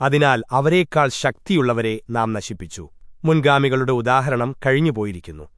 അതിനാൽ അവരേക്കാൾ ശക്തിയുള്ളവരെ നാം നശിപ്പിച്ചു. മുൻഗാമികളുടെ ഉദാഹരണം കഴിഞ്ഞുപോയിരിക്കുന്നു.